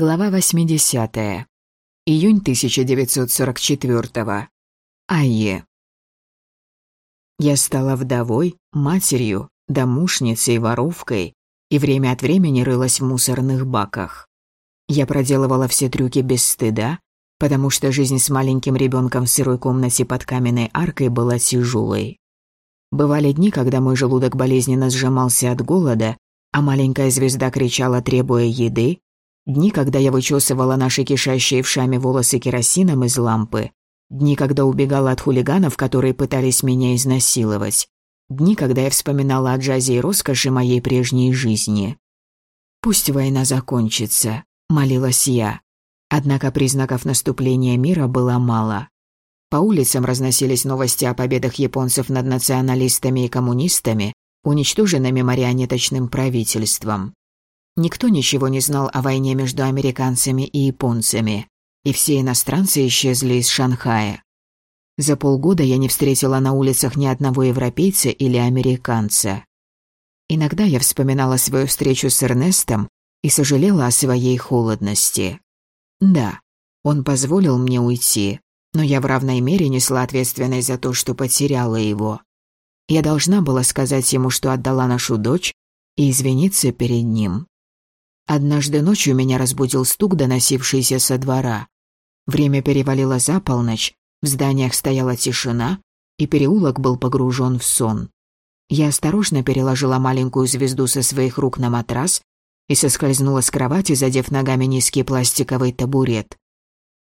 Глава 80. Июнь 1944. Айе. Я стала вдовой, матерью, домушницей, воровкой и время от времени рылась в мусорных баках. Я проделывала все трюки без стыда, потому что жизнь с маленьким ребенком в сырой комнате под каменной аркой была тяжелой. Бывали дни, когда мой желудок болезненно сжимался от голода, а маленькая звезда кричала, требуя еды, Дни, когда я вычесывала наши кишащие вшами волосы керосином из лампы. Дни, когда убегала от хулиганов, которые пытались меня изнасиловать. Дни, когда я вспоминала о джазе и роскоши моей прежней жизни. «Пусть война закончится», — молилась я. Однако признаков наступления мира было мало. По улицам разносились новости о победах японцев над националистами и коммунистами, уничтоженными марионеточным правительством. Никто ничего не знал о войне между американцами и японцами, и все иностранцы исчезли из Шанхая. За полгода я не встретила на улицах ни одного европейца или американца. Иногда я вспоминала свою встречу с Эрнестом и сожалела о своей холодности. Да, он позволил мне уйти, но я в равной мере несла ответственность за то, что потеряла его. Я должна была сказать ему, что отдала нашу дочь, и извиниться перед ним. Однажды ночью меня разбудил стук, доносившийся со двора. Время перевалило за полночь, в зданиях стояла тишина, и переулок был погружен в сон. Я осторожно переложила маленькую звезду со своих рук на матрас и соскользнула с кровати, задев ногами низкий пластиковый табурет.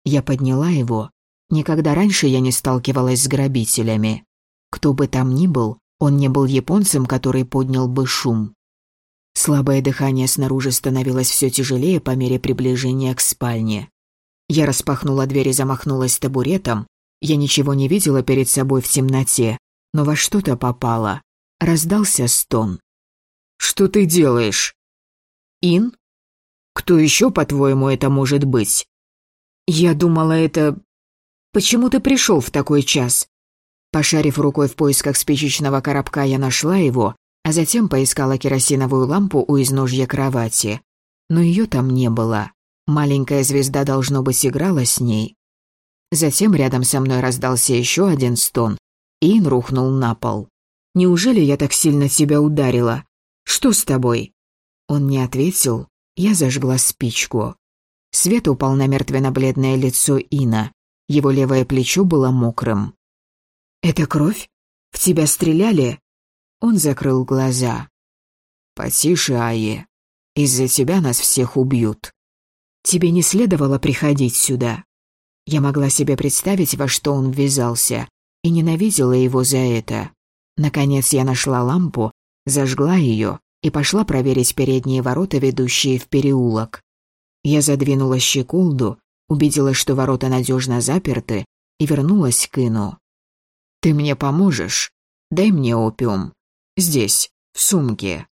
Я подняла его. Никогда раньше я не сталкивалась с грабителями. Кто бы там ни был, он не был японцем, который поднял бы шум. Слабое дыхание снаружи становилось все тяжелее по мере приближения к спальне. Я распахнула дверь и замахнулась табуретом. Я ничего не видела перед собой в темноте, но во что-то попало. Раздался стон. «Что ты делаешь?» «Ин? Кто еще, по-твоему, это может быть?» «Я думала, это... Почему ты пришел в такой час?» Пошарив рукой в поисках спичечного коробка, я нашла его а затем поискала керосиновую лампу у изножья кровати. Но ее там не было. Маленькая звезда, должно быть, играла с ней. Затем рядом со мной раздался еще один стон, и Ин рухнул на пол. «Неужели я так сильно тебя ударила? Что с тобой?» Он не ответил, я зажгла спичку. Свет упал на мертвенно-бледное лицо Ина. Его левое плечо было мокрым. «Это кровь? В тебя стреляли?» Он закрыл глаза. «Потише, Айе. Из-за тебя нас всех убьют. Тебе не следовало приходить сюда». Я могла себе представить, во что он ввязался, и ненавидела его за это. Наконец я нашла лампу, зажгла ее и пошла проверить передние ворота, ведущие в переулок. Я задвинула щеколду, убедилась, что ворота надежно заперты, и вернулась к Ину. «Ты мне поможешь? Дай мне опиум. Здесь, в сумке».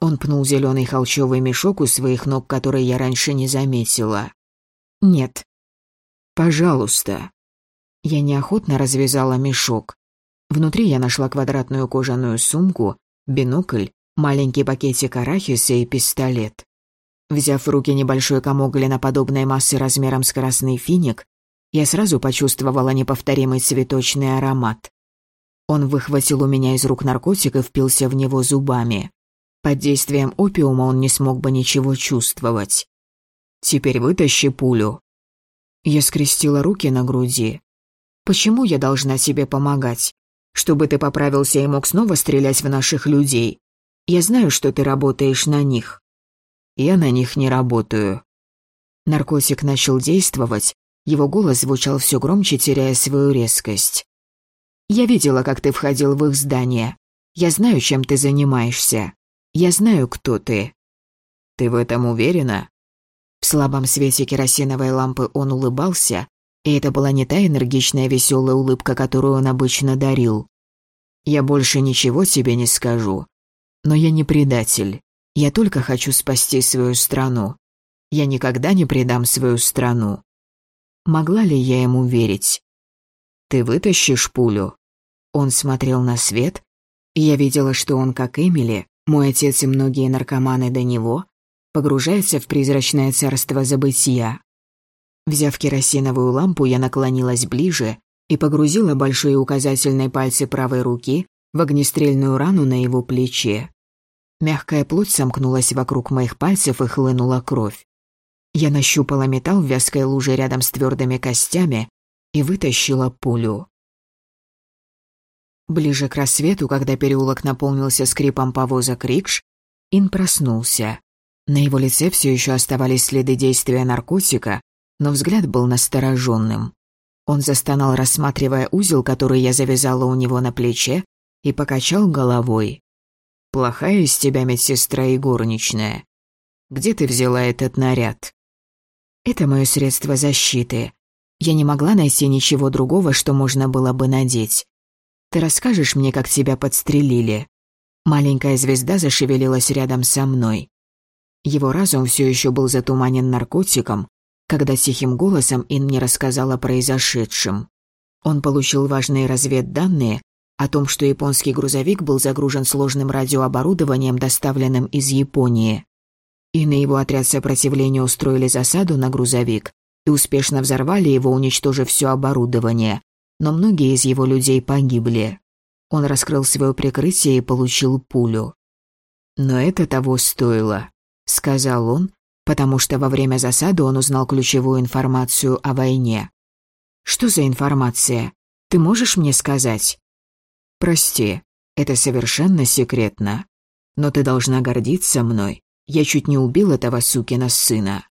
Он пнул зеленый холчевый мешок у своих ног, который я раньше не заметила. «Нет». «Пожалуйста». Я неохотно развязала мешок. Внутри я нашла квадратную кожаную сумку, бинокль, маленький пакетик арахиса и пистолет. Взяв в руки небольшой комок глиноподобной массы размером с красный финик, я сразу почувствовала неповторимый цветочный аромат. Он выхватил у меня из рук наркотик и впился в него зубами. Под действием опиума он не смог бы ничего чувствовать. «Теперь вытащи пулю». Я скрестила руки на груди. «Почему я должна тебе помогать? Чтобы ты поправился и мог снова стрелять в наших людей. Я знаю, что ты работаешь на них». «Я на них не работаю». Наркотик начал действовать, его голос звучал все громче, теряя свою резкость. Я видела, как ты входил в их здание. Я знаю, чем ты занимаешься. Я знаю, кто ты». «Ты в этом уверена?» В слабом свете керосиновой лампы он улыбался, и это была не та энергичная веселая улыбка, которую он обычно дарил. «Я больше ничего тебе не скажу. Но я не предатель. Я только хочу спасти свою страну. Я никогда не предам свою страну». Могла ли я ему верить? «Ты вытащишь пулю?» Он смотрел на свет, и я видела, что он, как Эмили, мой отец и многие наркоманы до него, погружается в призрачное царство забытия. Взяв керосиновую лампу, я наклонилась ближе и погрузила большие указательные пальцы правой руки в огнестрельную рану на его плече. Мягкая плоть сомкнулась вокруг моих пальцев и хлынула кровь. Я нащупала металл в вязкой луже рядом с твердыми костями и вытащила пулю. Ближе к рассвету, когда переулок наполнился скрипом повозок рикш, Ин проснулся. На его лице все еще оставались следы действия наркотика, но взгляд был настороженным. Он застонал, рассматривая узел, который я завязала у него на плече, и покачал головой. «Плохая из тебя медсестра и горничная. Где ты взяла этот наряд?» «Это мое средство защиты. Я не могла найти ничего другого, что можно было бы надеть. Ты расскажешь мне, как тебя подстрелили?» Маленькая звезда зашевелилась рядом со мной. Его разум все еще был затуманен наркотиком, когда тихим голосом Ин мне рассказал о произошедшем. Он получил важные разведданные о том, что японский грузовик был загружен сложным радиооборудованием, доставленным из Японии. И на его отряд сопротивления устроили засаду на грузовик и успешно взорвали его, уничтожив все оборудование, но многие из его людей погибли. Он раскрыл свое прикрытие и получил пулю. «Но это того стоило», — сказал он, потому что во время засады он узнал ключевую информацию о войне. «Что за информация? Ты можешь мне сказать?» «Прости, это совершенно секретно. Но ты должна гордиться мной. Я чуть не убил этого сукина сына».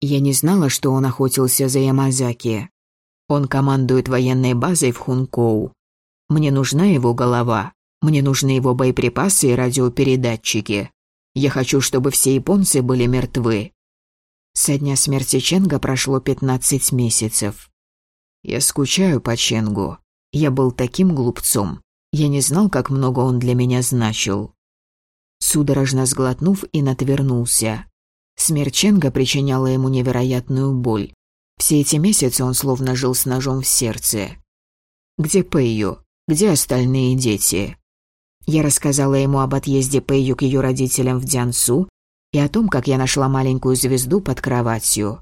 Я не знала, что он охотился за Ямазаки. Он командует военной базой в Хункоу. Мне нужна его голова. Мне нужны его боеприпасы и радиопередатчики. Я хочу, чтобы все японцы были мертвы. Со дня смерти Ченга прошло 15 месяцев. Я скучаю по Ченгу. Я был таким глупцом. Я не знал, как много он для меня значил. Судорожно сглотнув, и отвернулся. Смерть Ченга причиняла ему невероятную боль. Все эти месяцы он словно жил с ножом в сердце. «Где Пэйю? Где остальные дети?» Я рассказала ему об отъезде Пэйю к ее родителям в Дянсу и о том, как я нашла маленькую звезду под кроватью.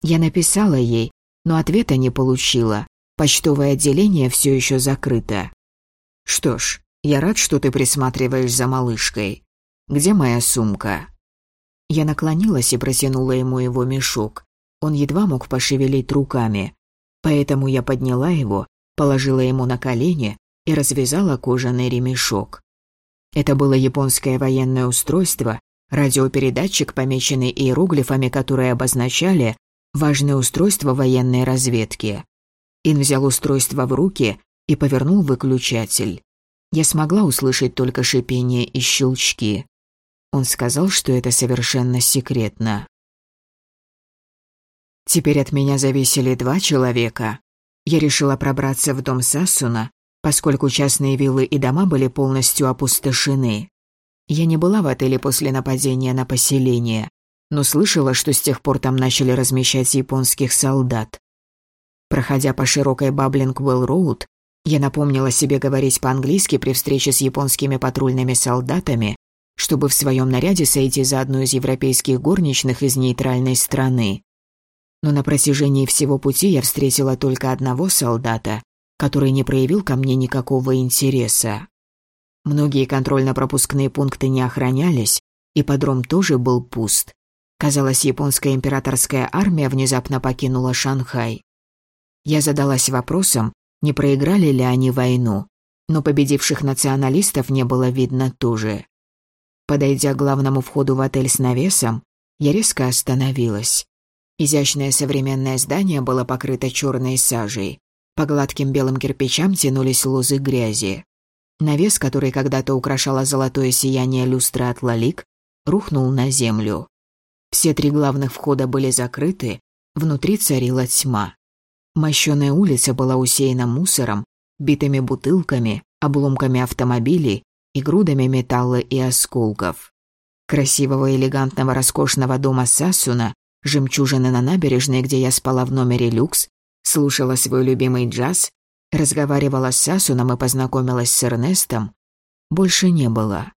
Я написала ей, но ответа не получила. Почтовое отделение все еще закрыто. «Что ж, я рад, что ты присматриваешь за малышкой. Где моя сумка?» Я наклонилась и протянула ему его мешок. Он едва мог пошевелить руками. Поэтому я подняла его, положила ему на колени и развязала кожаный ремешок. Это было японское военное устройство, радиопередатчик, помеченный иероглифами, которые обозначали важное устройство военной разведки. Ин взял устройство в руки и повернул выключатель. Я смогла услышать только шипение и щелчки. Он сказал, что это совершенно секретно. Теперь от меня зависели два человека. Я решила пробраться в дом Сасуна, поскольку частные виллы и дома были полностью опустошены. Я не была в отеле после нападения на поселение, но слышала, что с тех пор там начали размещать японских солдат. Проходя по широкой Баблинг-Уэлл-Роуд, я напомнила себе говорить по-английски при встрече с японскими патрульными солдатами, чтобы в своем наряде сойти за одну из европейских горничных из нейтральной страны. Но на протяжении всего пути я встретила только одного солдата, который не проявил ко мне никакого интереса. Многие контрольно-пропускные пункты не охранялись, и подром тоже был пуст. Казалось, японская императорская армия внезапно покинула Шанхай. Я задалась вопросом, не проиграли ли они войну, но победивших националистов не было видно тоже. Подойдя к главному входу в отель с навесом, я резко остановилась. Изящное современное здание было покрыто черной сажей. По гладким белым кирпичам тянулись лозы грязи. Навес, который когда-то украшало золотое сияние люстры от лалик, рухнул на землю. Все три главных входа были закрыты, внутри царила тьма. Мощеная улица была усеяна мусором, битыми бутылками, обломками автомобилей и грудами металла и осколков. Красивого, элегантного, роскошного дома Сасуна, жемчужины на набережной, где я спала в номере люкс, слушала свой любимый джаз, разговаривала с Сасуном и познакомилась с Эрнестом, больше не было.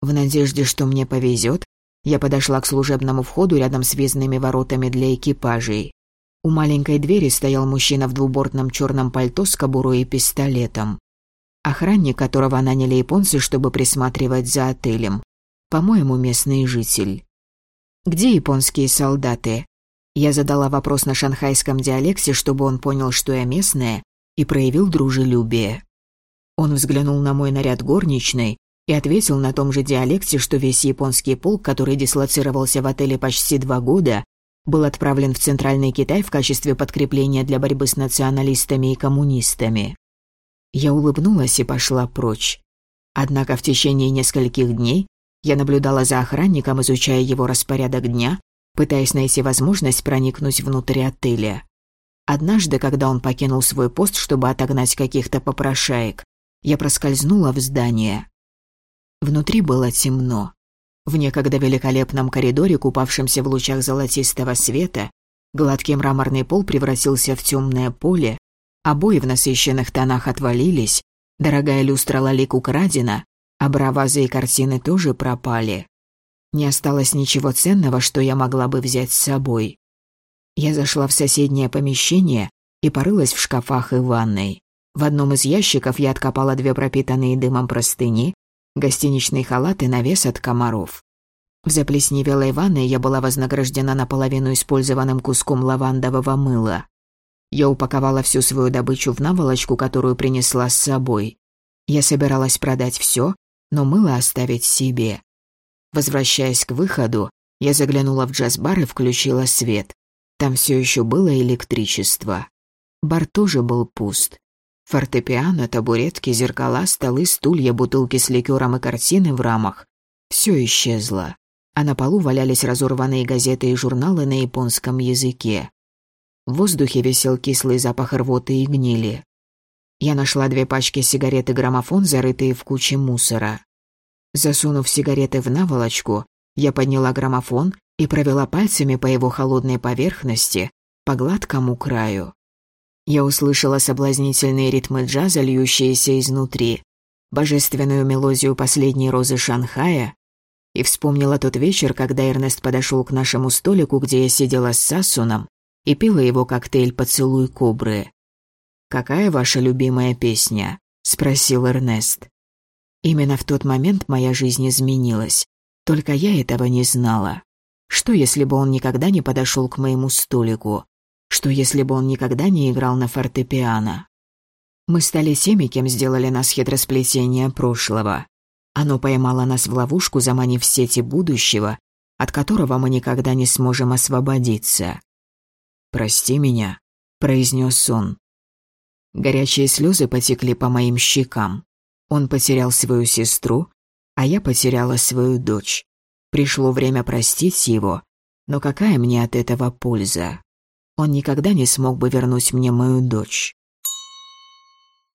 В надежде, что мне повезет, Я подошла к служебному входу рядом с въездными воротами для экипажей. У маленькой двери стоял мужчина в двубортном черном пальто с кобурой и пистолетом. Охранник, которого наняли японцы, чтобы присматривать за отелем. По-моему, местный житель. «Где японские солдаты?» Я задала вопрос на шанхайском диалекте, чтобы он понял, что я местная, и проявил дружелюбие. Он взглянул на мой наряд горничной и ответил на том же диалекте, что весь японский полк, который дислоцировался в отеле почти два года, был отправлен в Центральный Китай в качестве подкрепления для борьбы с националистами и коммунистами. Я улыбнулась и пошла прочь. Однако в течение нескольких дней я наблюдала за охранником, изучая его распорядок дня, пытаясь найти возможность проникнуть внутрь отеля. Однажды, когда он покинул свой пост, чтобы отогнать каких-то попрошаек, я проскользнула в здание. Внутри было темно. В некогда великолепном коридоре, купавшемся в лучах золотистого света, гладкий мраморный пол превратился в темное поле, обои в насыщенных тонах отвалились, дорогая люстра лалик украдена, а бравазы и картины тоже пропали. Не осталось ничего ценного, что я могла бы взять с собой. Я зашла в соседнее помещение и порылась в шкафах и ванной. В одном из ящиков я откопала две пропитанные дымом простыни, гостиничный халат и навес от комаров. В заплесневелой ванной я была вознаграждена наполовину использованным куском лавандового мыла. Я упаковала всю свою добычу в наволочку, которую принесла с собой. Я собиралась продать все, но мыло оставить себе. Возвращаясь к выходу, я заглянула в джаз-бар и включила свет. Там все еще было электричество. Бар тоже был пуст. Фортепиано, табуретки, зеркала, столы, стулья, бутылки с ликером и картины в рамах. Все исчезло а на полу валялись разорванные газеты и журналы на японском языке. В воздухе висел кислый запах рвоты и гнили. Я нашла две пачки сигарет и граммофон, зарытые в куче мусора. Засунув сигареты в наволочку, я подняла граммофон и провела пальцами по его холодной поверхности, по гладкому краю. Я услышала соблазнительные ритмы джаза, льющиеся изнутри, божественную мелодию последней розы Шанхая и вспомнила тот вечер, когда Эрнест подошел к нашему столику, где я сидела с Сассуном и пила его коктейль «Поцелуй кобры». «Какая ваша любимая песня?» – спросил Эрнест. Именно в тот момент моя жизнь изменилась, только я этого не знала. Что, если бы он никогда не подошел к моему столику? Что, если бы он никогда не играл на фортепиано? Мы стали теми, кем сделали нас хитросплетение прошлого. Оно поймало нас в ловушку, заманив сети будущего, от которого мы никогда не сможем освободиться. «Прости меня», — произнес он. Горячие слезы потекли по моим щекам. Он потерял свою сестру, а я потеряла свою дочь. Пришло время простить его, но какая мне от этого польза? Он никогда не смог бы вернуть мне мою дочь.